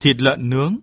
thịt lợn nướng.